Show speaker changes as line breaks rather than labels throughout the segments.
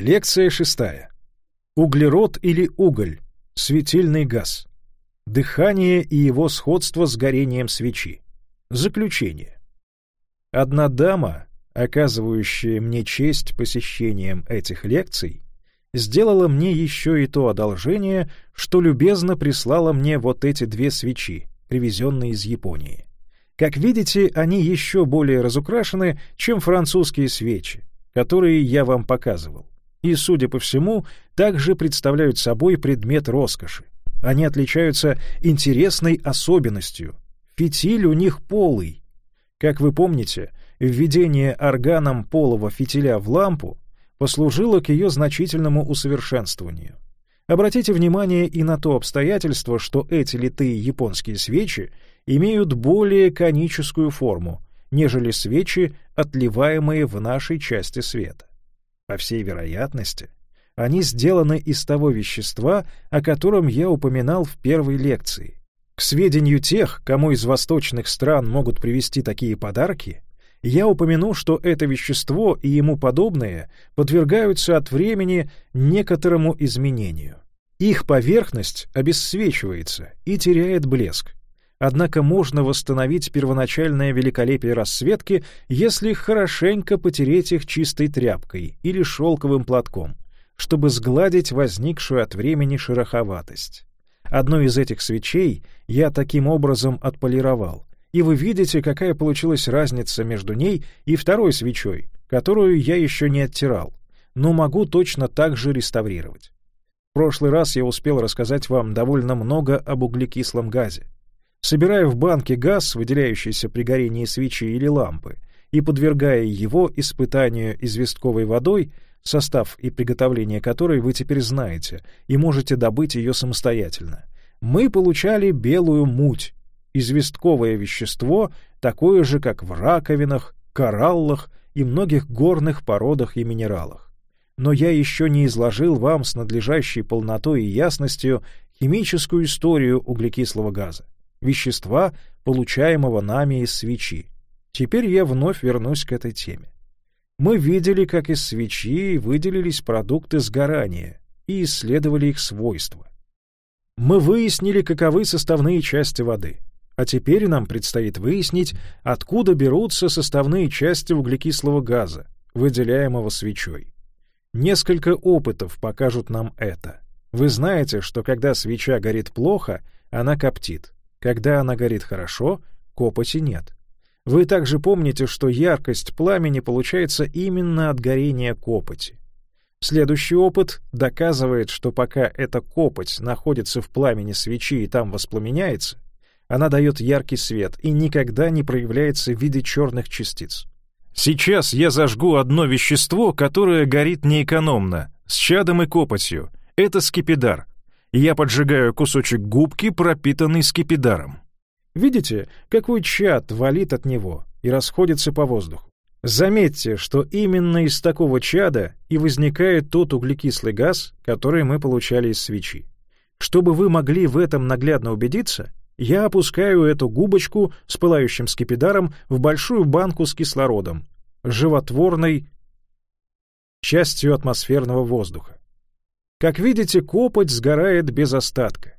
Лекция шестая. Углерод или уголь. Светильный газ. Дыхание и его сходство с горением свечи. Заключение. Одна дама, оказывающая мне честь посещением этих лекций, сделала мне еще и то одолжение, что любезно прислала мне вот эти две свечи, привезенные из Японии. Как видите, они еще более разукрашены, чем французские свечи, которые я вам показывал и, судя по всему, также представляют собой предмет роскоши. Они отличаются интересной особенностью. Фитиль у них полый. Как вы помните, введение органом полого фитиля в лампу послужило к ее значительному усовершенствованию. Обратите внимание и на то обстоятельство, что эти литые японские свечи имеют более коническую форму, нежели свечи, отливаемые в нашей части света. По всей вероятности, они сделаны из того вещества, о котором я упоминал в первой лекции. К сведению тех, кому из восточных стран могут привезти такие подарки, я упомяну, что это вещество и ему подобные подвергаются от времени некоторому изменению. Их поверхность обесцвечивается и теряет блеск, Однако можно восстановить первоначальное великолепие расцветки, если хорошенько потереть их чистой тряпкой или шелковым платком, чтобы сгладить возникшую от времени шероховатость. Одну из этих свечей я таким образом отполировал, и вы видите, какая получилась разница между ней и второй свечой, которую я еще не оттирал, но могу точно так же реставрировать. В прошлый раз я успел рассказать вам довольно много об углекислом газе. Собирая в банке газ, выделяющийся при горении свечи или лампы, и подвергая его испытанию известковой водой, состав и приготовление которой вы теперь знаете и можете добыть ее самостоятельно, мы получали белую муть, известковое вещество, такое же, как в раковинах, кораллах и многих горных породах и минералах. Но я еще не изложил вам с надлежащей полнотой и ясностью химическую историю углекислого газа вещества, получаемого нами из свечи. Теперь я вновь вернусь к этой теме. Мы видели, как из свечи выделились продукты сгорания и исследовали их свойства. Мы выяснили, каковы составные части воды, а теперь нам предстоит выяснить, откуда берутся составные части углекислого газа, выделяемого свечой. Несколько опытов покажут нам это. Вы знаете, что когда свеча горит плохо, она коптит. Когда она горит хорошо, копоти нет. Вы также помните, что яркость пламени получается именно от горения копоти. Следующий опыт доказывает, что пока эта копоть находится в пламени свечи и там воспламеняется, она дает яркий свет и никогда не проявляется в виде черных частиц. Сейчас я зажгу одно вещество, которое горит неэкономно, с чадом и копотью. Это скипидар, я поджигаю кусочек губки, пропитанный скипидаром. Видите, какой чад валит от него и расходится по воздуху. Заметьте, что именно из такого чада и возникает тот углекислый газ, который мы получали из свечи. Чтобы вы могли в этом наглядно убедиться, я опускаю эту губочку с пылающим скипидаром в большую банку с кислородом, животворной частью атмосферного воздуха. Как видите, копоть сгорает без остатка.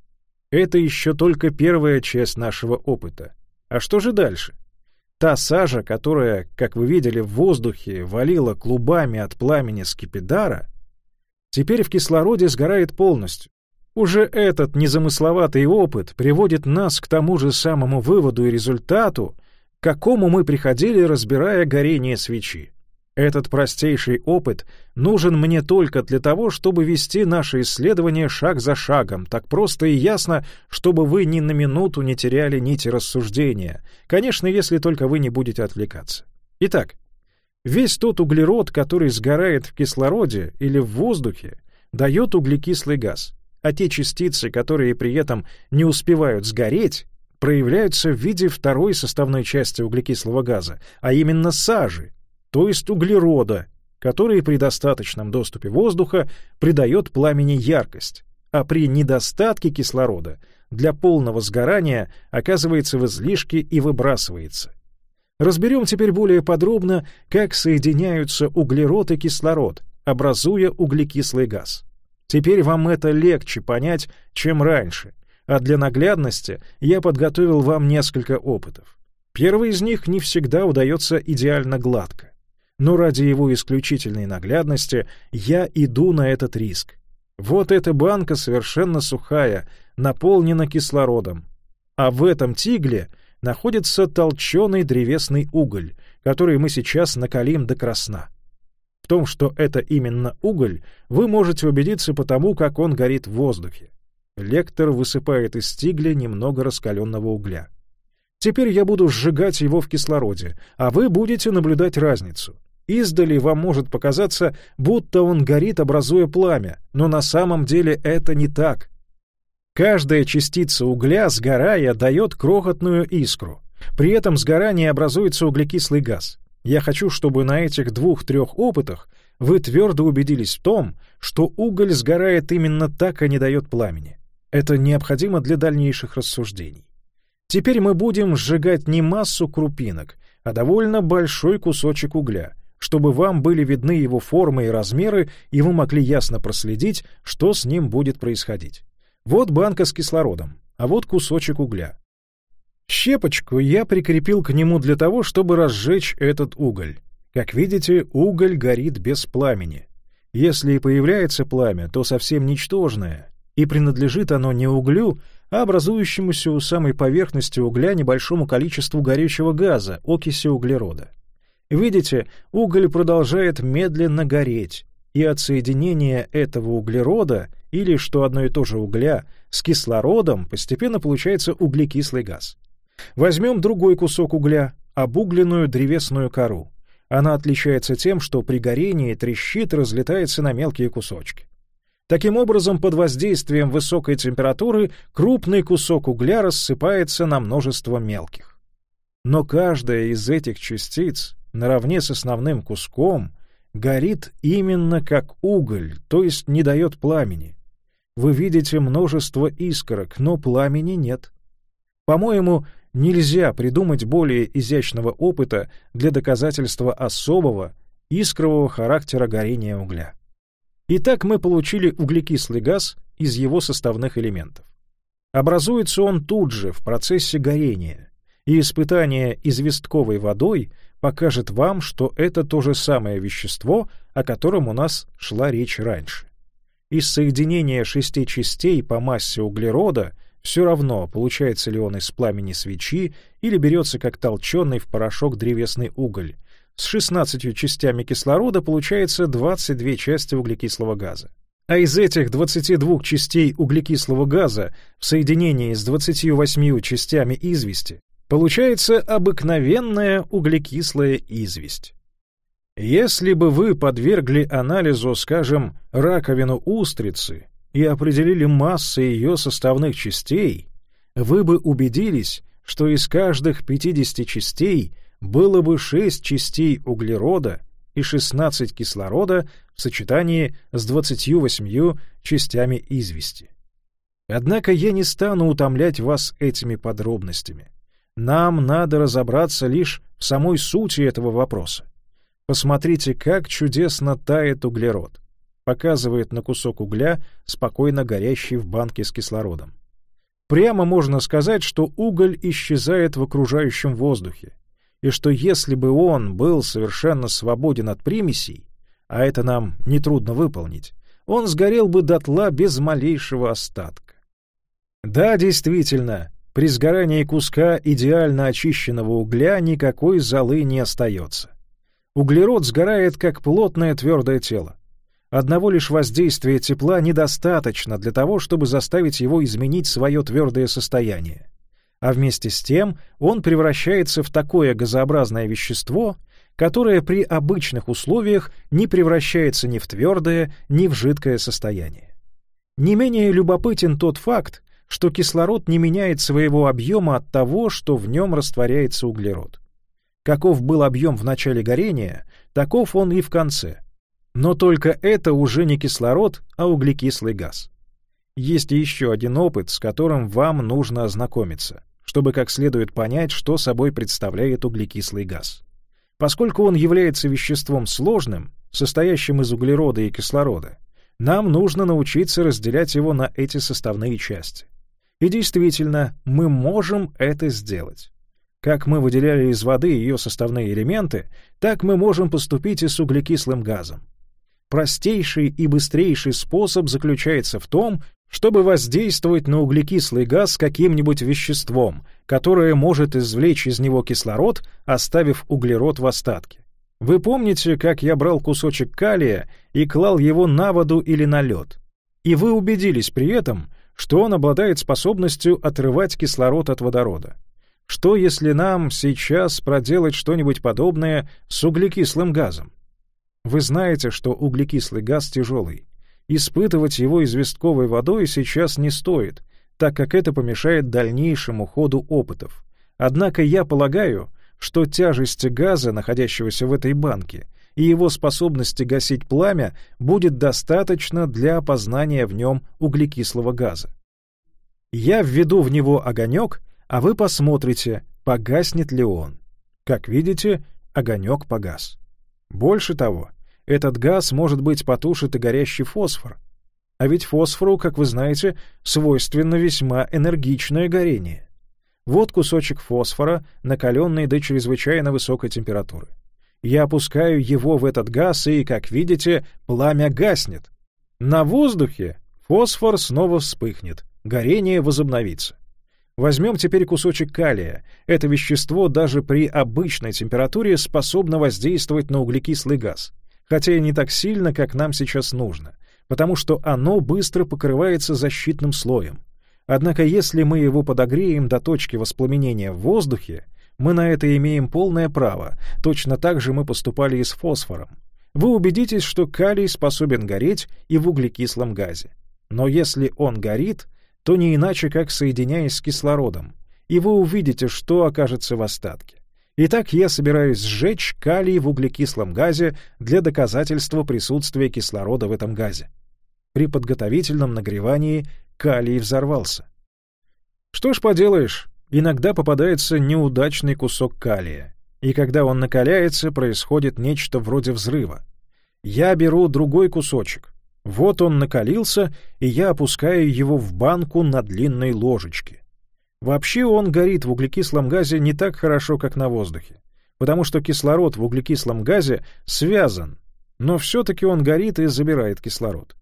Это еще только первая часть нашего опыта. А что же дальше? Та сажа, которая, как вы видели, в воздухе валила клубами от пламени скипидара, теперь в кислороде сгорает полностью. Уже этот незамысловатый опыт приводит нас к тому же самому выводу и результату, к какому мы приходили, разбирая горение свечи. Этот простейший опыт нужен мне только для того, чтобы вести наше исследование шаг за шагом, так просто и ясно, чтобы вы ни на минуту не теряли нити рассуждения, конечно, если только вы не будете отвлекаться. Итак, весь тот углерод, который сгорает в кислороде или в воздухе, дает углекислый газ, а те частицы, которые при этом не успевают сгореть, проявляются в виде второй составной части углекислого газа, а именно сажи, то есть углерода, который при достаточном доступе воздуха придает пламени яркость, а при недостатке кислорода для полного сгорания оказывается в излишке и выбрасывается. Разберем теперь более подробно, как соединяются углерод и кислород, образуя углекислый газ. Теперь вам это легче понять, чем раньше, а для наглядности я подготовил вам несколько опытов. Первый из них не всегда удается идеально гладко. Но ради его исключительной наглядности я иду на этот риск. Вот эта банка совершенно сухая, наполнена кислородом. А в этом тигле находится толченый древесный уголь, который мы сейчас накалим до красна том, что это именно уголь, вы можете убедиться по тому, как он горит в воздухе. Лектор высыпает из стигля немного раскаленного угля. Теперь я буду сжигать его в кислороде, а вы будете наблюдать разницу. Издали вам может показаться, будто он горит, образуя пламя, но на самом деле это не так. Каждая частица угля, сгорая, дает крохотную искру. При этом сгорании образуется углекислый газ. Я хочу, чтобы на этих двух-трех опытах вы твердо убедились в том, что уголь сгорает именно так, а не дает пламени. Это необходимо для дальнейших рассуждений. Теперь мы будем сжигать не массу крупинок, а довольно большой кусочек угля, чтобы вам были видны его формы и размеры, и вы могли ясно проследить, что с ним будет происходить. Вот банка с кислородом, а вот кусочек угля. Щепочку я прикрепил к нему для того, чтобы разжечь этот уголь. Как видите, уголь горит без пламени. Если и появляется пламя, то совсем ничтожное, и принадлежит оно не углю, а образующемуся у самой поверхности угля небольшому количеству горючего газа, окиси углерода. Видите, уголь продолжает медленно гореть, и от соединения этого углерода, или, что одно и то же угля, с кислородом постепенно получается углекислый газ. Возьмем другой кусок угля, обугленную древесную кору. Она отличается тем, что при горении трещит разлетается на мелкие кусочки. Таким образом, под воздействием высокой температуры крупный кусок угля рассыпается на множество мелких. Но каждая из этих частиц, наравне с основным куском, горит именно как уголь, то есть не дает пламени. Вы видите множество искорок, но пламени нет. По-моему, Нельзя придумать более изящного опыта для доказательства особого, искрового характера горения угля. Итак, мы получили углекислый газ из его составных элементов. Образуется он тут же, в процессе горения, и испытание известковой водой покажет вам, что это то же самое вещество, о котором у нас шла речь раньше. Из соединения шести частей по массе углерода — все равно, получается ли он из пламени свечи или берется как толченый в порошок древесный уголь. С 16 частями кислорода получается 22 части углекислого газа. А из этих 22 частей углекислого газа в соединении с 28 частями извести получается обыкновенная углекислая известь. Если бы вы подвергли анализу, скажем, раковину устрицы и определили массы ее составных частей, вы бы убедились, что из каждых 50 частей было бы 6 частей углерода и 16 кислорода в сочетании с 28 частями извести. Однако я не стану утомлять вас этими подробностями. Нам надо разобраться лишь в самой сути этого вопроса. Посмотрите, как чудесно тает углерод показывает на кусок угля, спокойно горящий в банке с кислородом. Прямо можно сказать, что уголь исчезает в окружающем воздухе, и что если бы он был совершенно свободен от примесей, а это нам нетрудно выполнить, он сгорел бы дотла без малейшего остатка. Да, действительно, при сгорании куска идеально очищенного угля никакой золы не остается. Углерод сгорает как плотное твердое тело. Одного лишь воздействия тепла недостаточно для того, чтобы заставить его изменить свое твердое состояние. А вместе с тем он превращается в такое газообразное вещество, которое при обычных условиях не превращается ни в твердое, ни в жидкое состояние. Не менее любопытен тот факт, что кислород не меняет своего объема от того, что в нем растворяется углерод. Каков был объем в начале горения, таков он и в конце — но только это уже не кислород, а углекислый газ. Есть еще один опыт, с которым вам нужно ознакомиться, чтобы как следует понять, что собой представляет углекислый газ. Поскольку он является веществом сложным, состоящем из углерода и кислорода, нам нужно научиться разделять его на эти составные части. И действительно, мы можем это сделать. Как мы выделяли из воды ее составные элементы, так мы можем поступить и с углекислым газом. Простейший и быстрейший способ заключается в том, чтобы воздействовать на углекислый газ каким-нибудь веществом, которое может извлечь из него кислород, оставив углерод в остатке. Вы помните, как я брал кусочек калия и клал его на воду или на лед? И вы убедились при этом, что он обладает способностью отрывать кислород от водорода. Что если нам сейчас проделать что-нибудь подобное с углекислым газом? Вы знаете, что углекислый газ тяжелый. Испытывать его известковой водой сейчас не стоит, так как это помешает дальнейшему ходу опытов. Однако я полагаю, что тяжесть газа, находящегося в этой банке, и его способности гасить пламя будет достаточно для опознания в нем углекислого газа. Я введу в него огонек, а вы посмотрите, погаснет ли он. Как видите, огонек погас. Больше того, этот газ, может быть, потушит и горящий фосфор. А ведь фосфору, как вы знаете, свойственно весьма энергичное горение. Вот кусочек фосфора, накаленный до чрезвычайно высокой температуры. Я опускаю его в этот газ, и, как видите, пламя гаснет. На воздухе фосфор снова вспыхнет, горение возобновится. Возьмем теперь кусочек калия. Это вещество даже при обычной температуре способно воздействовать на углекислый газ, хотя и не так сильно, как нам сейчас нужно, потому что оно быстро покрывается защитным слоем. Однако если мы его подогреем до точки воспламенения в воздухе, мы на это имеем полное право, точно так же мы поступали и с фосфором. Вы убедитесь, что калий способен гореть и в углекислом газе. Но если он горит, то не иначе, как соединяясь с кислородом, и вы увидите, что окажется в остатке. Итак, я собираюсь сжечь калий в углекислом газе для доказательства присутствия кислорода в этом газе. При подготовительном нагревании калий взорвался. Что ж поделаешь, иногда попадается неудачный кусок калия, и когда он накаляется, происходит нечто вроде взрыва. Я беру другой кусочек. Вот он накалился, и я опускаю его в банку на длинной ложечке. Вообще он горит в углекислом газе не так хорошо, как на воздухе, потому что кислород в углекислом газе связан, но все-таки он горит и забирает кислород.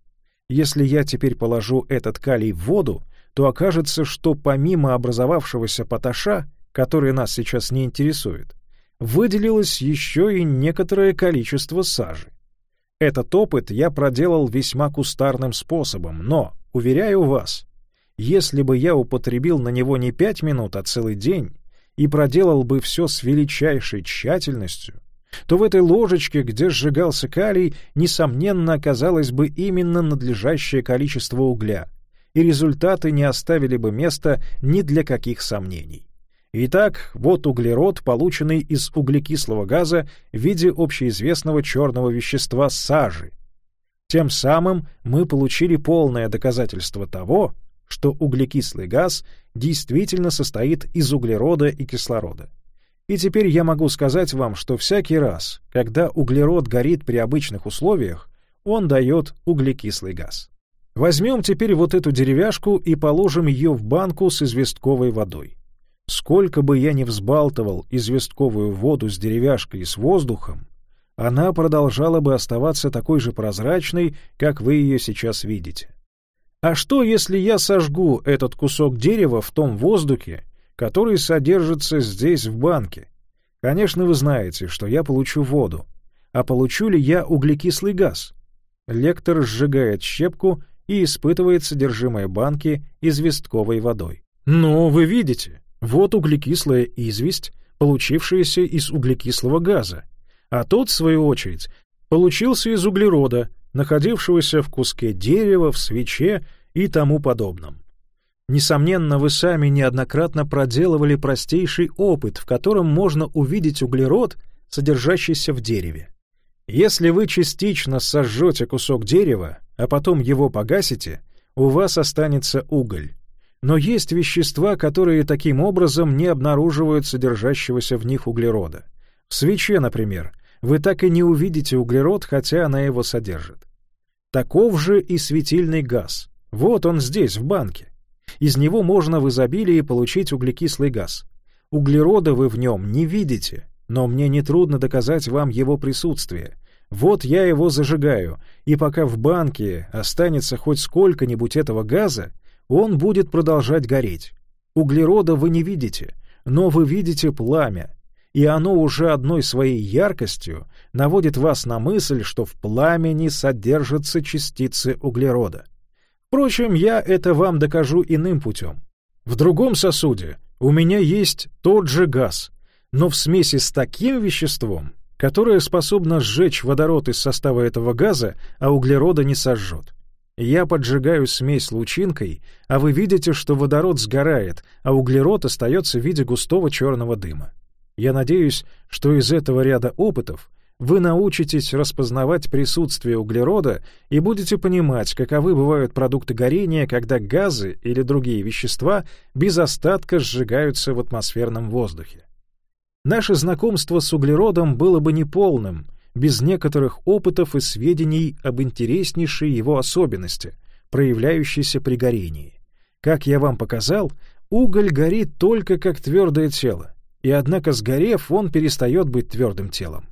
Если я теперь положу этот калий в воду, то окажется, что помимо образовавшегося поташа, который нас сейчас не интересует, выделилось еще и некоторое количество сажи. Этот опыт я проделал весьма кустарным способом, но, уверяю вас, если бы я употребил на него не пять минут, а целый день, и проделал бы все с величайшей тщательностью, то в этой ложечке, где сжигался калий, несомненно оказалось бы именно надлежащее количество угля, и результаты не оставили бы места ни для каких сомнений. Итак, вот углерод, полученный из углекислого газа в виде общеизвестного черного вещества сажи. Тем самым мы получили полное доказательство того, что углекислый газ действительно состоит из углерода и кислорода. И теперь я могу сказать вам, что всякий раз, когда углерод горит при обычных условиях, он дает углекислый газ. Возьмем теперь вот эту деревяшку и положим ее в банку с известковой водой. Сколько бы я ни взбалтывал известковую воду с деревяшкой и с воздухом, она продолжала бы оставаться такой же прозрачной, как вы ее сейчас видите. А что, если я сожгу этот кусок дерева в том воздухе, который содержится здесь в банке. Конечно, вы знаете, что я получу воду. А получу ли я углекислый газ? Лектор сжигает щепку и испытывает содержимое банки известковой водой. Но вы видите, вот углекислая известь, получившаяся из углекислого газа, а тот, в свою очередь, получился из углерода, находившегося в куске дерева, в свече и тому подобном. Несомненно, вы сами неоднократно проделывали простейший опыт, в котором можно увидеть углерод, содержащийся в дереве. Если вы частично сожжете кусок дерева, а потом его погасите, у вас останется уголь. Но есть вещества, которые таким образом не обнаруживают содержащегося в них углерода. В свече, например, вы так и не увидите углерод, хотя она его содержит. Таков же и светильный газ. Вот он здесь, в банке. Из него можно в изобилии получить углекислый газ. Углерода вы в нем не видите, но мне нетрудно доказать вам его присутствие. Вот я его зажигаю, и пока в банке останется хоть сколько-нибудь этого газа, он будет продолжать гореть. Углерода вы не видите, но вы видите пламя, и оно уже одной своей яркостью наводит вас на мысль, что в пламени содержатся частицы углерода. Впрочем, я это вам докажу иным путем. В другом сосуде у меня есть тот же газ, но в смеси с таким веществом, которое способно сжечь водород из состава этого газа, а углерода не сожжет. Я поджигаю смесь лучинкой, а вы видите, что водород сгорает, а углерод остается в виде густого черного дыма. Я надеюсь, что из этого ряда опытов вы научитесь распознавать присутствие углерода и будете понимать, каковы бывают продукты горения, когда газы или другие вещества без остатка сжигаются в атмосферном воздухе. Наше знакомство с углеродом было бы неполным без некоторых опытов и сведений об интереснейшей его особенности, проявляющейся при горении. Как я вам показал, уголь горит только как твердое тело, и однако сгорев, он перестает быть твердым телом.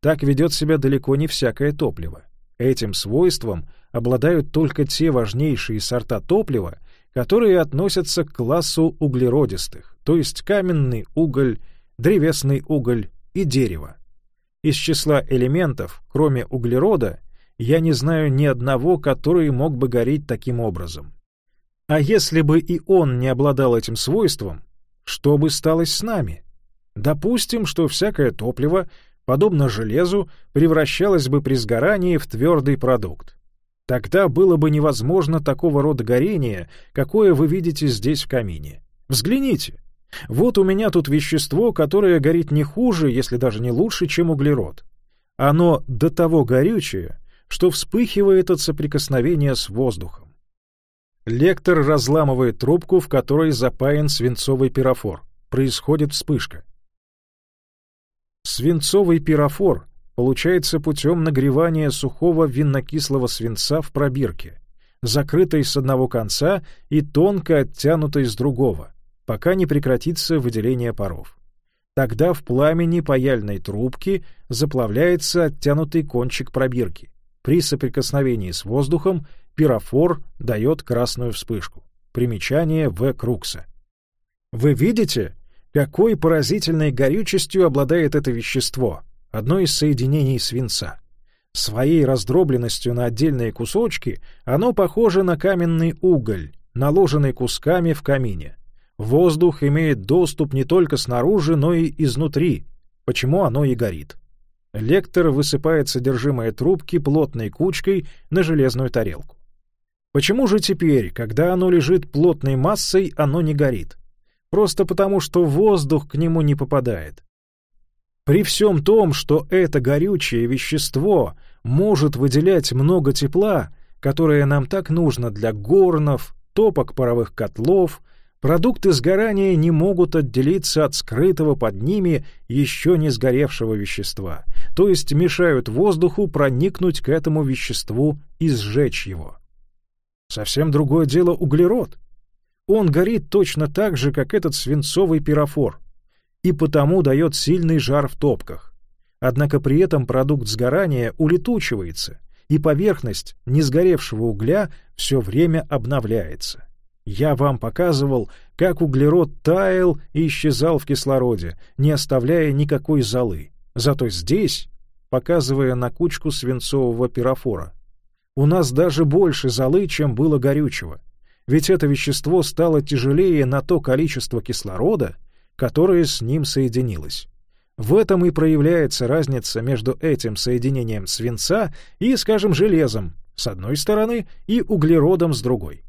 Так ведет себя далеко не всякое топливо. Этим свойством обладают только те важнейшие сорта топлива, которые относятся к классу углеродистых, то есть каменный уголь, древесный уголь и дерево. Из числа элементов, кроме углерода, я не знаю ни одного, который мог бы гореть таким образом. А если бы и он не обладал этим свойством, что бы стало с нами? Допустим, что всякое топливо подобно железу, превращалось бы при сгорании в твердый продукт. Тогда было бы невозможно такого рода горение, какое вы видите здесь в камине. Взгляните. Вот у меня тут вещество, которое горит не хуже, если даже не лучше, чем углерод. Оно до того горючее, что вспыхивает от соприкосновения с воздухом. Лектор разламывает трубку, в которой запаян свинцовый пирофор. Происходит вспышка. Свинцовый пирофор получается путем нагревания сухого виннокислого свинца в пробирке, закрытой с одного конца и тонко оттянутой с другого, пока не прекратится выделение паров. Тогда в пламени паяльной трубки заплавляется оттянутый кончик пробирки. При соприкосновении с воздухом пирофор дает красную вспышку. Примечание В. Крукса. Вы видите, какой поразительной горючестью обладает это вещество, одно из соединений свинца. Своей раздробленностью на отдельные кусочки оно похоже на каменный уголь, наложенный кусками в камине. Воздух имеет доступ не только снаружи, но и изнутри, почему оно и горит. Лектор высыпает содержимое трубки плотной кучкой на железную тарелку. Почему же теперь, когда оно лежит плотной массой, оно не горит? просто потому, что воздух к нему не попадает. При всем том, что это горючее вещество может выделять много тепла, которое нам так нужно для горнов, топок паровых котлов, продукты сгорания не могут отделиться от скрытого под ними еще не сгоревшего вещества, то есть мешают воздуху проникнуть к этому веществу и сжечь его. Совсем другое дело углерод. Он горит точно так же, как этот свинцовый пирофор, и потому дает сильный жар в топках. Однако при этом продукт сгорания улетучивается, и поверхность несгоревшего угля все время обновляется. Я вам показывал, как углерод таял и исчезал в кислороде, не оставляя никакой золы. Зато здесь, показывая на кучку свинцового пирофора, у нас даже больше золы, чем было горючего — ведь это вещество стало тяжелее на то количество кислорода, которое с ним соединилось. В этом и проявляется разница между этим соединением свинца и, скажем, железом с одной стороны и углеродом с другой.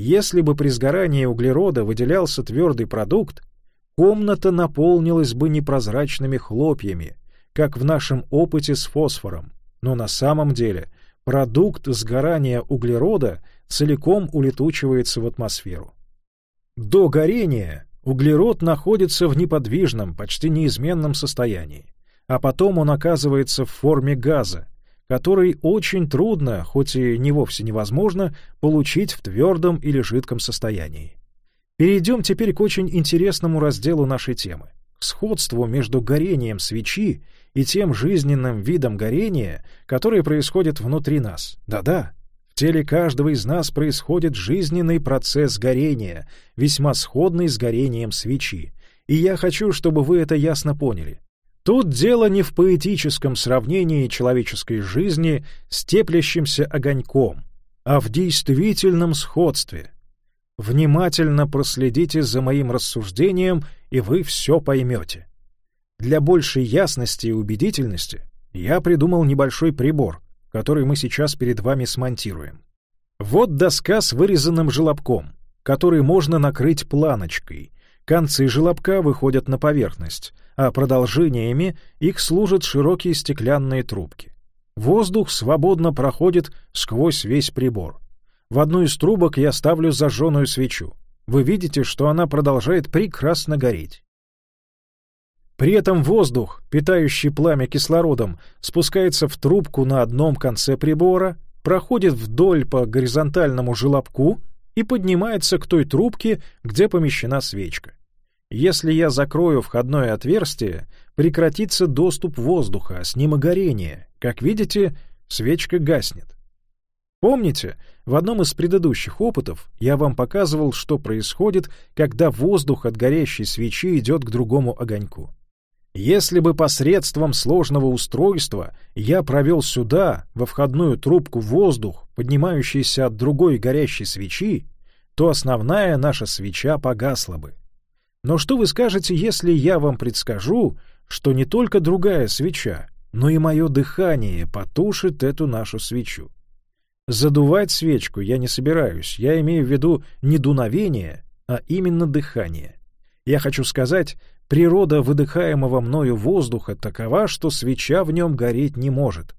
Если бы при сгорании углерода выделялся твердый продукт, комната наполнилась бы непрозрачными хлопьями, как в нашем опыте с фосфором, но на самом деле продукт сгорания углерода целиком улетучивается в атмосферу. До горения углерод находится в неподвижном, почти неизменном состоянии, а потом он оказывается в форме газа, который очень трудно, хоть и не вовсе невозможно, получить в твердом или жидком состоянии. Перейдем теперь к очень интересному разделу нашей темы — к сходству между горением свечи и тем жизненным видом горения, которое происходит внутри нас. Да-да, в теле каждого из нас происходит жизненный процесс горения, весьма сходный с горением свечи. И я хочу, чтобы вы это ясно поняли. Тут дело не в поэтическом сравнении человеческой жизни с теплящимся огоньком, а в действительном сходстве — Внимательно проследите за моим рассуждением, и вы все поймете. Для большей ясности и убедительности я придумал небольшой прибор, который мы сейчас перед вами смонтируем. Вот доска с вырезанным желобком, который можно накрыть планочкой. Концы желобка выходят на поверхность, а продолжениями их служат широкие стеклянные трубки. Воздух свободно проходит сквозь весь прибор. В одну из трубок я ставлю зажженную свечу. Вы видите, что она продолжает прекрасно гореть. При этом воздух, питающий пламя кислородом, спускается в трубку на одном конце прибора, проходит вдоль по горизонтальному желобку и поднимается к той трубке, где помещена свечка. Если я закрою входное отверстие, прекратится доступ воздуха, а с ним и горение. Как видите, свечка гаснет. Помните, в одном из предыдущих опытов я вам показывал, что происходит, когда воздух от горящей свечи идет к другому огоньку. Если бы посредством сложного устройства я провел сюда, во входную трубку, воздух, поднимающийся от другой горящей свечи, то основная наша свеча погасла бы. Но что вы скажете, если я вам предскажу, что не только другая свеча, но и мое дыхание потушит эту нашу свечу? Задувать свечку я не собираюсь, я имею в виду не дуновение, а именно дыхание. Я хочу сказать, природа выдыхаемого мною воздуха такова, что свеча в нем гореть не может.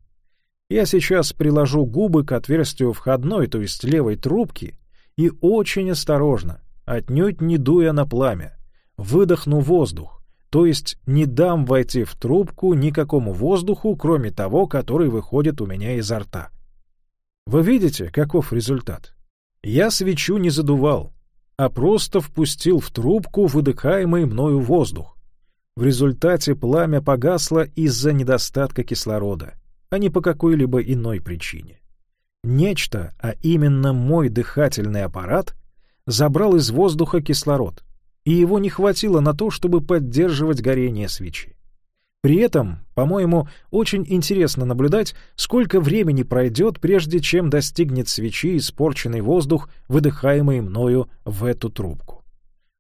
Я сейчас приложу губы к отверстию входной, то есть левой трубки, и очень осторожно, отнюдь не дуя на пламя, выдохну воздух, то есть не дам войти в трубку никакому воздуху, кроме того, который выходит у меня изо рта. Вы видите, каков результат? Я свечу не задувал, а просто впустил в трубку выдыхаемый мною воздух. В результате пламя погасло из-за недостатка кислорода, а не по какой-либо иной причине. Нечто, а именно мой дыхательный аппарат, забрал из воздуха кислород, и его не хватило на то, чтобы поддерживать горение свечи. При этом, по-моему, очень интересно наблюдать, сколько времени пройдет, прежде чем достигнет свечи испорченный воздух, выдыхаемый мною в эту трубку.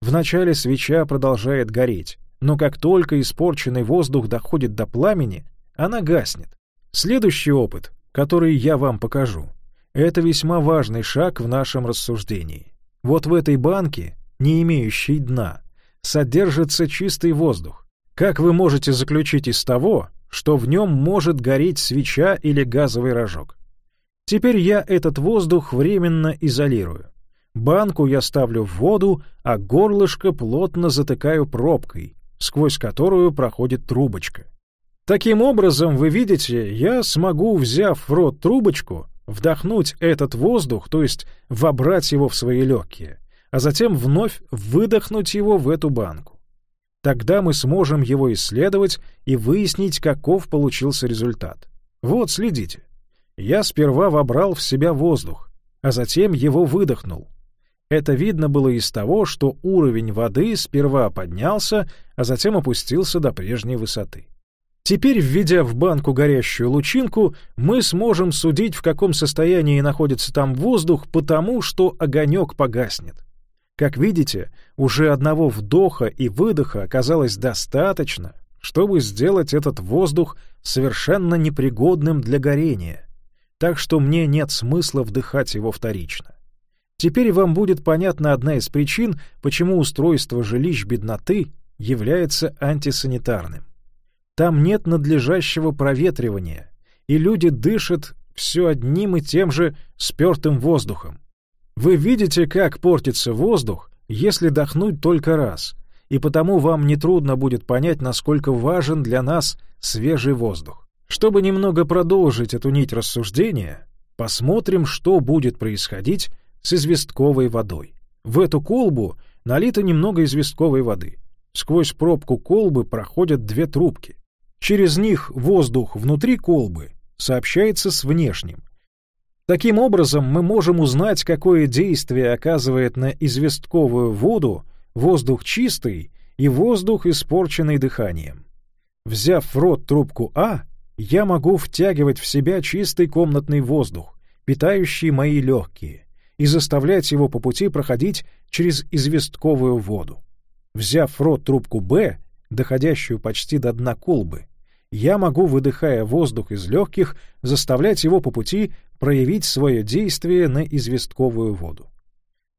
Вначале свеча продолжает гореть, но как только испорченный воздух доходит до пламени, она гаснет. Следующий опыт, который я вам покажу, это весьма важный шаг в нашем рассуждении. Вот в этой банке, не имеющей дна, содержится чистый воздух, как вы можете заключить из того, что в нем может гореть свеча или газовый рожок? Теперь я этот воздух временно изолирую. Банку я ставлю в воду, а горлышко плотно затыкаю пробкой, сквозь которую проходит трубочка. Таким образом, вы видите, я смогу, взяв в рот трубочку, вдохнуть этот воздух, то есть вобрать его в свои легкие, а затем вновь выдохнуть его в эту банку. Тогда мы сможем его исследовать и выяснить, каков получился результат. Вот, следите. Я сперва вобрал в себя воздух, а затем его выдохнул. Это видно было из того, что уровень воды сперва поднялся, а затем опустился до прежней высоты. Теперь, введя в банку горящую лучинку, мы сможем судить, в каком состоянии находится там воздух, потому что огонек погаснет. Как видите, уже одного вдоха и выдоха оказалось достаточно, чтобы сделать этот воздух совершенно непригодным для горения, так что мне нет смысла вдыхать его вторично. Теперь вам будет понятна одна из причин, почему устройство жилищ бедноты является антисанитарным. Там нет надлежащего проветривания, и люди дышат все одним и тем же спертым воздухом, вы видите, как портится воздух, если дохнуть только раз, и потому вам нетрудно будет понять, насколько важен для нас свежий воздух. Чтобы немного продолжить эту нить рассуждения, посмотрим, что будет происходить с известковой водой. В эту колбу налито немного известковой воды. Сквозь пробку колбы проходят две трубки. Через них воздух внутри колбы сообщается с внешним. Таким образом, мы можем узнать, какое действие оказывает на известковую воду воздух чистый и воздух, испорченный дыханием. Взяв в рот трубку А, я могу втягивать в себя чистый комнатный воздух, питающий мои легкие, и заставлять его по пути проходить через известковую воду. Взяв в рот трубку Б, доходящую почти до дна колбы, я могу, выдыхая воздух из легких, заставлять его по пути проявить свое действие на известковую воду.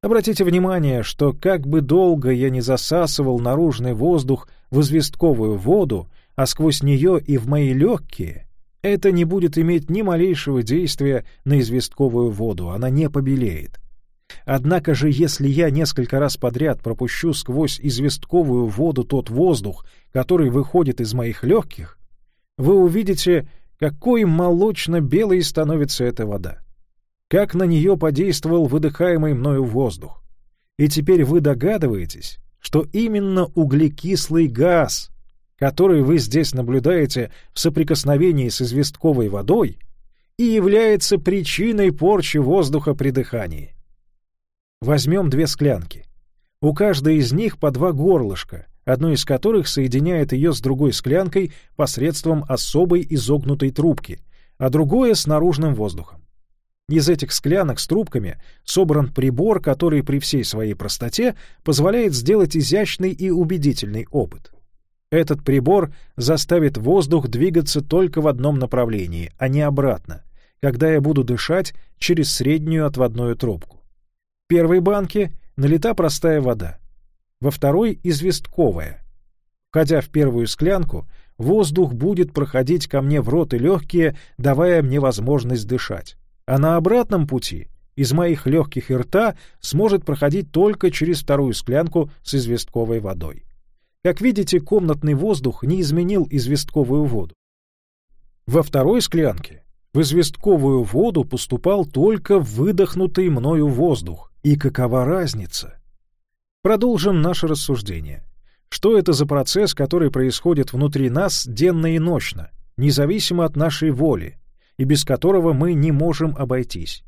Обратите внимание, что как бы долго я не засасывал наружный воздух в известковую воду, а сквозь нее и в мои легкие, это не будет иметь ни малейшего действия на известковую воду, она не побелеет. Однако же, если я несколько раз подряд пропущу сквозь известковую воду тот воздух, который выходит из моих легких, вы увидите, какой молочно-белой становится эта вода как на нее подействовал выдыхаемый мною воздух. И теперь вы догадываетесь, что именно углекислый газ, который вы здесь наблюдаете в соприкосновении с известковой водой, и является причиной порчи воздуха при дыхании. Возьмем две склянки. У каждой из них по два горлышка, одно из которых соединяет ее с другой склянкой посредством особой изогнутой трубки, а другое — с наружным воздухом. Из этих склянок с трубками собран прибор, который при всей своей простоте позволяет сделать изящный и убедительный опыт. Этот прибор заставит воздух двигаться только в одном направлении, а не обратно, когда я буду дышать через среднюю отводную трубку. В первой банке налита простая вода, во второй — известковая. Входя в первую склянку, воздух будет проходить ко мне в рот и легкие, давая мне возможность дышать а на обратном пути из моих легких и рта сможет проходить только через вторую склянку с известковой водой. Как видите, комнатный воздух не изменил известковую воду. Во второй склянке в известковую воду поступал только выдохнутый мною воздух. И какова разница? Продолжим наше рассуждение. Что это за процесс, который происходит внутри нас денно и ночно, независимо от нашей воли, и без которого мы не можем обойтись.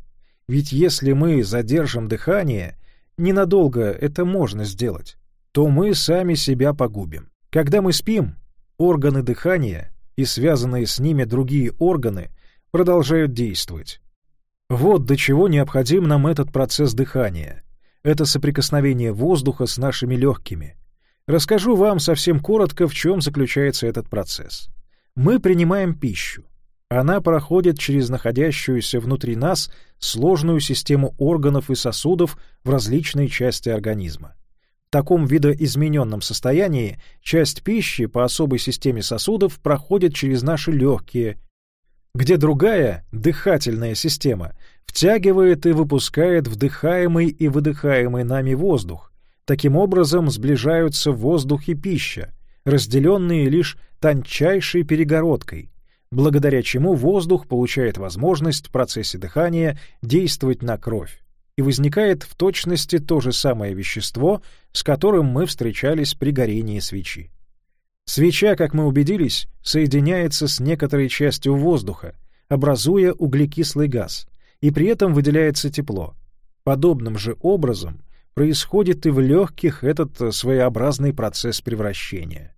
Ведь если мы задержим дыхание, ненадолго это можно сделать, то мы сами себя погубим. Когда мы спим, органы дыхания и связанные с ними другие органы продолжают действовать. Вот до чего необходим нам этот процесс дыхания. Это соприкосновение воздуха с нашими легкими. Расскажу вам совсем коротко, в чем заключается этот процесс. Мы принимаем пищу. Она проходит через находящуюся внутри нас сложную систему органов и сосудов в различные части организма. В таком видоизмененном состоянии часть пищи по особой системе сосудов проходит через наши легкие, где другая, дыхательная система, втягивает и выпускает вдыхаемый и выдыхаемый нами воздух. Таким образом сближаются воздух и пища, разделенные лишь тончайшей перегородкой, благодаря чему воздух получает возможность в процессе дыхания действовать на кровь, и возникает в точности то же самое вещество, с которым мы встречались при горении свечи. Свеча, как мы убедились, соединяется с некоторой частью воздуха, образуя углекислый газ, и при этом выделяется тепло. Подобным же образом происходит и в легких этот своеобразный процесс превращения.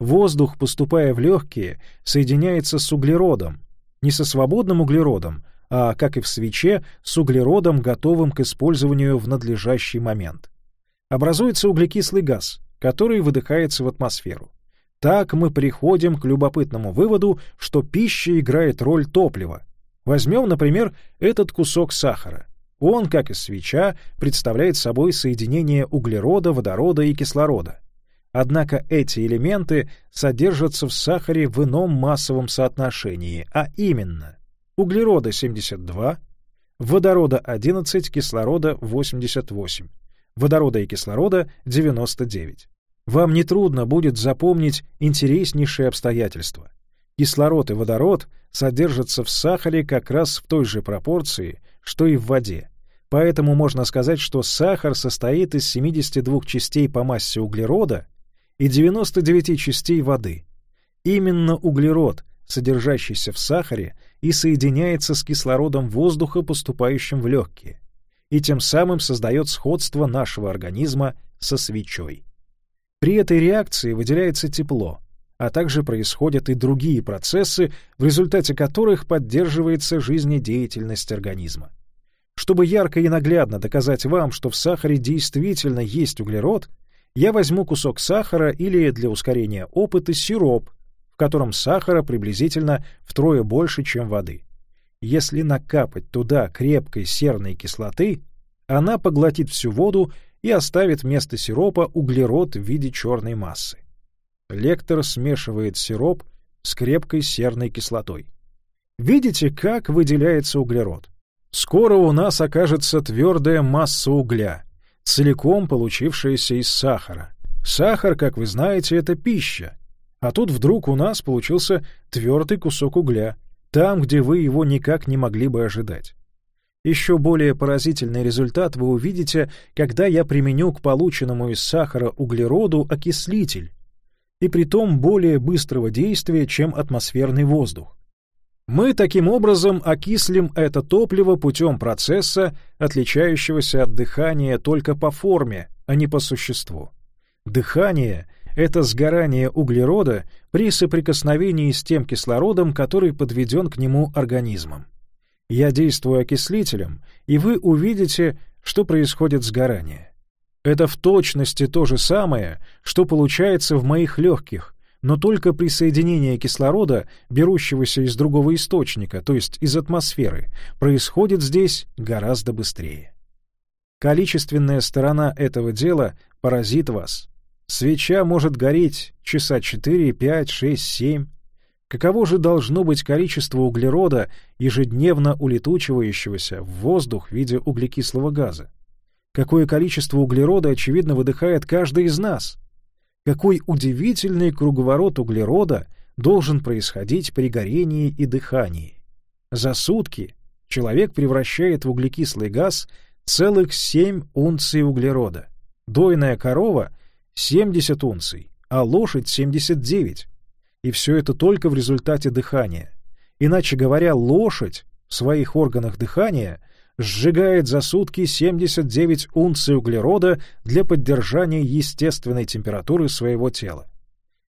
Воздух, поступая в легкие, соединяется с углеродом, не со свободным углеродом, а, как и в свече, с углеродом, готовым к использованию в надлежащий момент. Образуется углекислый газ, который выдыхается в атмосферу. Так мы приходим к любопытному выводу, что пища играет роль топлива. Возьмем, например, этот кусок сахара. Он, как и свеча, представляет собой соединение углерода, водорода и кислорода. Однако эти элементы содержатся в сахаре в ином массовом соотношении, а именно углерода 72, водорода 11, кислорода 88, водорода и кислорода 99. Вам нетрудно будет запомнить интереснейшие обстоятельства. Кислород и водород содержатся в сахаре как раз в той же пропорции, что и в воде. Поэтому можно сказать, что сахар состоит из 72 частей по массе углерода и 99 частей воды. Именно углерод, содержащийся в сахаре, и соединяется с кислородом воздуха, поступающим в легкие, и тем самым создает сходство нашего организма со свечой. При этой реакции выделяется тепло, а также происходят и другие процессы, в результате которых поддерживается жизнедеятельность организма. Чтобы ярко и наглядно доказать вам, что в сахаре действительно есть углерод, я возьму кусок сахара или, для ускорения опыта, сироп, в котором сахара приблизительно втрое больше, чем воды. Если накапать туда крепкой серной кислоты, она поглотит всю воду и оставит вместо сиропа углерод в виде черной массы. Лектор смешивает сироп с крепкой серной кислотой. Видите, как выделяется углерод? Скоро у нас окажется твердая масса угля, целиком получившаяся из сахара. Сахар, как вы знаете, это пища. А тут вдруг у нас получился твердый кусок угля, там, где вы его никак не могли бы ожидать. Еще более поразительный результат вы увидите, когда я применю к полученному из сахара углероду окислитель, и при том более быстрого действия, чем атмосферный воздух. Мы таким образом окислим это топливо путем процесса, отличающегося от дыхания только по форме, а не по существу. Дыхание — это сгорание углерода при соприкосновении с тем кислородом, который подведен к нему организмом. Я действую окислителем, и вы увидите, что происходит сгорание. Это в точности то же самое, что получается в моих легких, но только при соединении кислорода, берущегося из другого источника, то есть из атмосферы, происходит здесь гораздо быстрее. Количественная сторона этого дела поразит вас. Свеча может гореть часа 4, 5, 6, 7, Каково же должно быть количество углерода, ежедневно улетучивающегося в воздух в виде углекислого газа? Какое количество углерода, очевидно, выдыхает каждый из нас? Какой удивительный круговорот углерода должен происходить при горении и дыхании? За сутки человек превращает в углекислый газ целых 7 унций углерода. Дойная корова — 70 унций, а лошадь — 79. И все это только в результате дыхания. Иначе говоря, лошадь в своих органах дыхания сжигает за сутки 79 унций углерода для поддержания естественной температуры своего тела.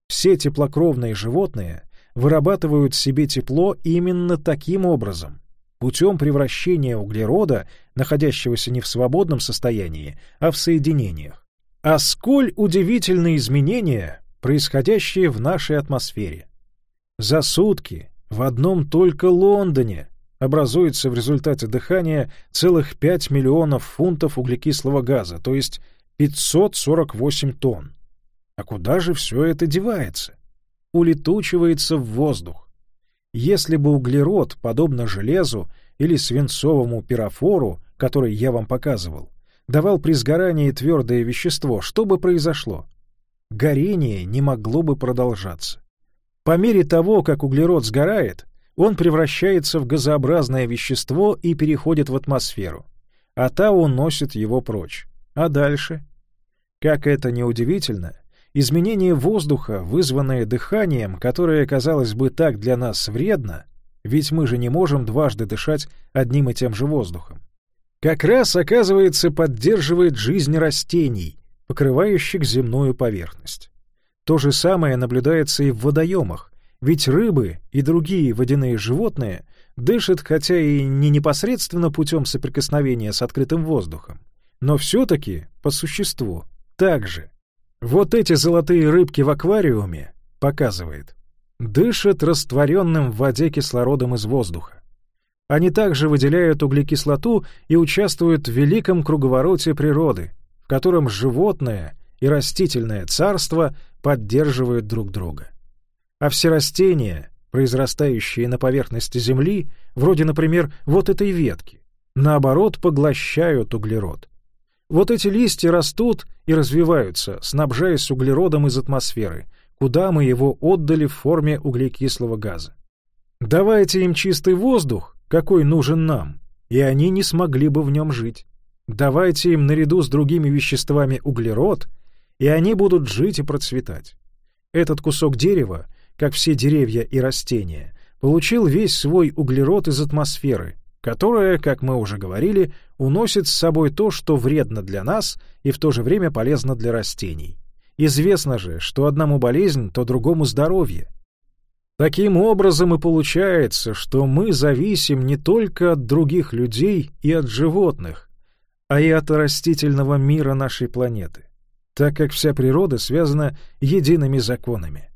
Все теплокровные животные вырабатывают себе тепло именно таким образом, путем превращения углерода, находящегося не в свободном состоянии, а в соединениях. А сколь удивительны изменения, происходящее в нашей атмосфере. За сутки в одном только Лондоне образуется в результате дыхания целых 5 миллионов фунтов углекислого газа, то есть 548 тонн. А куда же все это девается? Улетучивается в воздух. Если бы углерод, подобно железу или свинцовому пирофору, который я вам показывал, давал при сгорании твердое вещество, что бы произошло? горение не могло бы продолжаться. По мере того, как углерод сгорает, он превращается в газообразное вещество и переходит в атмосферу, а та уносит его прочь. А дальше? Как это ни удивительно, изменение воздуха, вызванное дыханием, которое, казалось бы, так для нас вредно, ведь мы же не можем дважды дышать одним и тем же воздухом, как раз, оказывается, поддерживает жизнь растений, покрывающих земную поверхность. То же самое наблюдается и в водоемах, ведь рыбы и другие водяные животные дышат хотя и не непосредственно путем соприкосновения с открытым воздухом, но все-таки по существу так же. Вот эти золотые рыбки в аквариуме, показывает, дышат растворенным в воде кислородом из воздуха. Они также выделяют углекислоту и участвуют в великом круговороте природы, в котором животное и растительное царство поддерживают друг друга. А все растения, произрастающие на поверхности Земли, вроде, например, вот этой ветки, наоборот, поглощают углерод. Вот эти листья растут и развиваются, снабжаясь углеродом из атмосферы, куда мы его отдали в форме углекислого газа. Давайте им чистый воздух, какой нужен нам, и они не смогли бы в нем жить. Давайте им наряду с другими веществами углерод, и они будут жить и процветать. Этот кусок дерева, как все деревья и растения, получил весь свой углерод из атмосферы, которая, как мы уже говорили, уносит с собой то, что вредно для нас и в то же время полезно для растений. Известно же, что одному болезнь, то другому здоровье. Таким образом и получается, что мы зависим не только от других людей и от животных, а и от растительного мира нашей планеты, так как вся природа связана едиными законами.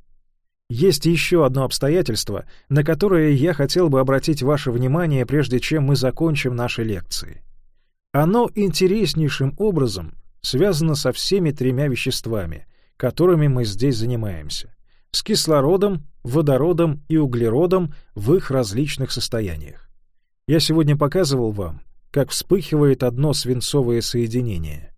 Есть еще одно обстоятельство, на которое я хотел бы обратить ваше внимание, прежде чем мы закончим наши лекции. Оно интереснейшим образом связано со всеми тремя веществами, которыми мы здесь занимаемся, с кислородом, водородом и углеродом в их различных состояниях. Я сегодня показывал вам, как вспыхивает одно свинцовое соединение.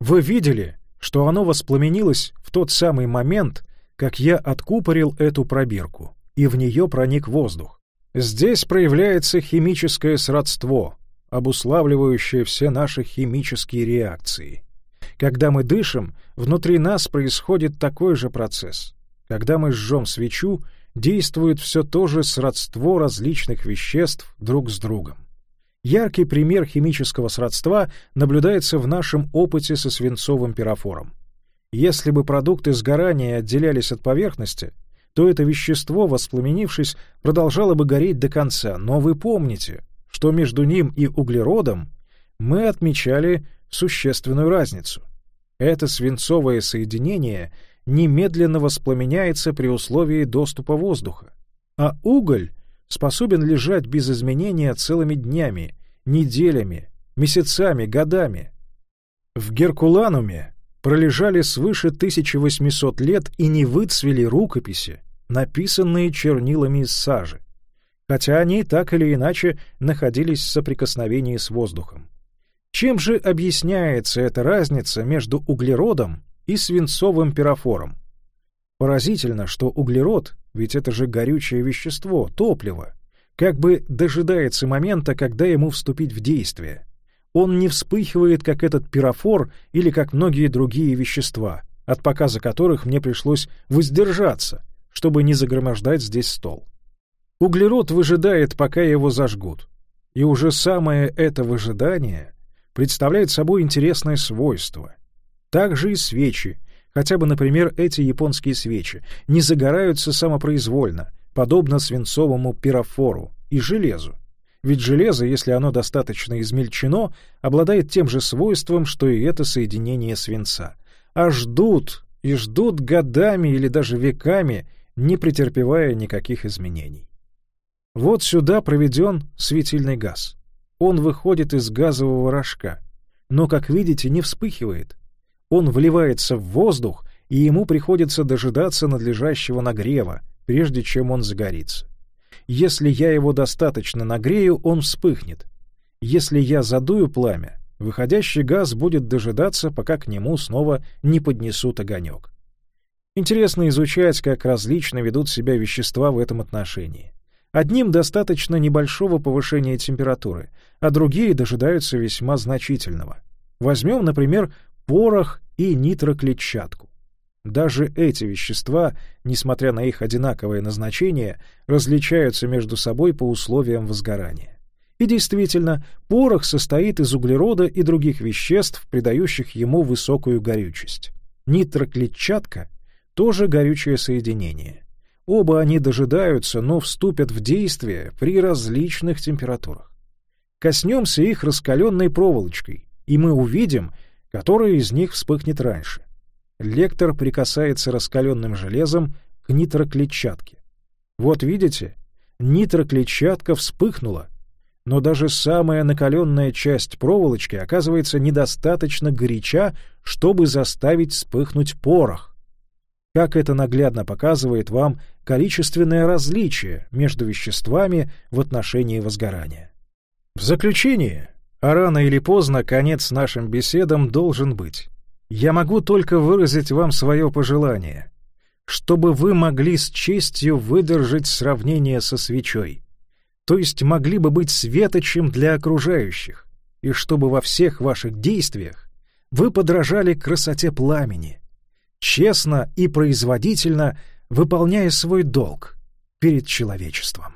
Вы видели, что оно воспламенилось в тот самый момент, как я откупорил эту пробирку, и в нее проник воздух. Здесь проявляется химическое сродство, обуславливающее все наши химические реакции. Когда мы дышим, внутри нас происходит такой же процесс. Когда мы жжем свечу, действует все то же сродство различных веществ друг с другом. Яркий пример химического сродства наблюдается в нашем опыте со свинцовым пирофором. Если бы продукты сгорания отделялись от поверхности, то это вещество, воспламенившись, продолжало бы гореть до конца. Но вы помните, что между ним и углеродом мы отмечали существенную разницу. Это свинцовое соединение немедленно воспламеняется при условии доступа воздуха, а уголь способен лежать без изменения целыми днями, неделями, месяцами, годами. В Геркулануме пролежали свыше 1800 лет и не выцвели рукописи, написанные чернилами из сажи, хотя они так или иначе находились в соприкосновении с воздухом. Чем же объясняется эта разница между углеродом и свинцовым пирофором? Поразительно, что углерод, ведь это же горючее вещество, топливо, как бы дожидается момента, когда ему вступить в действие. Он не вспыхивает, как этот пирофор или как многие другие вещества, от показа которых мне пришлось воздержаться, чтобы не загромождать здесь стол. Углерод выжидает, пока его зажгут. И уже самое это выжидание представляет собой интересное свойство. Также и свечи, Хотя бы, например, эти японские свечи не загораются самопроизвольно, подобно свинцовому пирофору и железу. Ведь железо, если оно достаточно измельчено, обладает тем же свойством, что и это соединение свинца. А ждут и ждут годами или даже веками, не претерпевая никаких изменений. Вот сюда проведен светильный газ. Он выходит из газового рожка, но, как видите, не вспыхивает, он вливается в воздух, и ему приходится дожидаться надлежащего нагрева, прежде чем он загорится. Если я его достаточно нагрею, он вспыхнет. Если я задую пламя, выходящий газ будет дожидаться, пока к нему снова не поднесут огонек. Интересно изучать, как различно ведут себя вещества в этом отношении. Одним достаточно небольшого повышения температуры, а другие дожидаются весьма значительного. Возьмем, например, порох и нитроклетчатку. Даже эти вещества, несмотря на их одинаковое назначение, различаются между собой по условиям возгорания. И действительно, порох состоит из углерода и других веществ, придающих ему высокую горючесть. Нитроклетчатка — тоже горючее соединение. Оба они дожидаются, но вступят в действие при различных температурах. Коснемся их раскаленной проволочкой, и мы увидим, которая из них вспыхнет раньше. Лектор прикасается раскаленным железом к нитроклетчатке. Вот видите, нитроклетчатка вспыхнула, но даже самая накаленная часть проволочки оказывается недостаточно горяча, чтобы заставить вспыхнуть порох. Как это наглядно показывает вам количественное различие между веществами в отношении возгорания. В заключение А рано или поздно конец нашим беседам должен быть. Я могу только выразить вам свое пожелание, чтобы вы могли с честью выдержать сравнение со свечой, то есть могли бы быть светочем для окружающих, и чтобы во всех ваших действиях вы подражали красоте пламени, честно и производительно выполняя свой долг перед человечеством.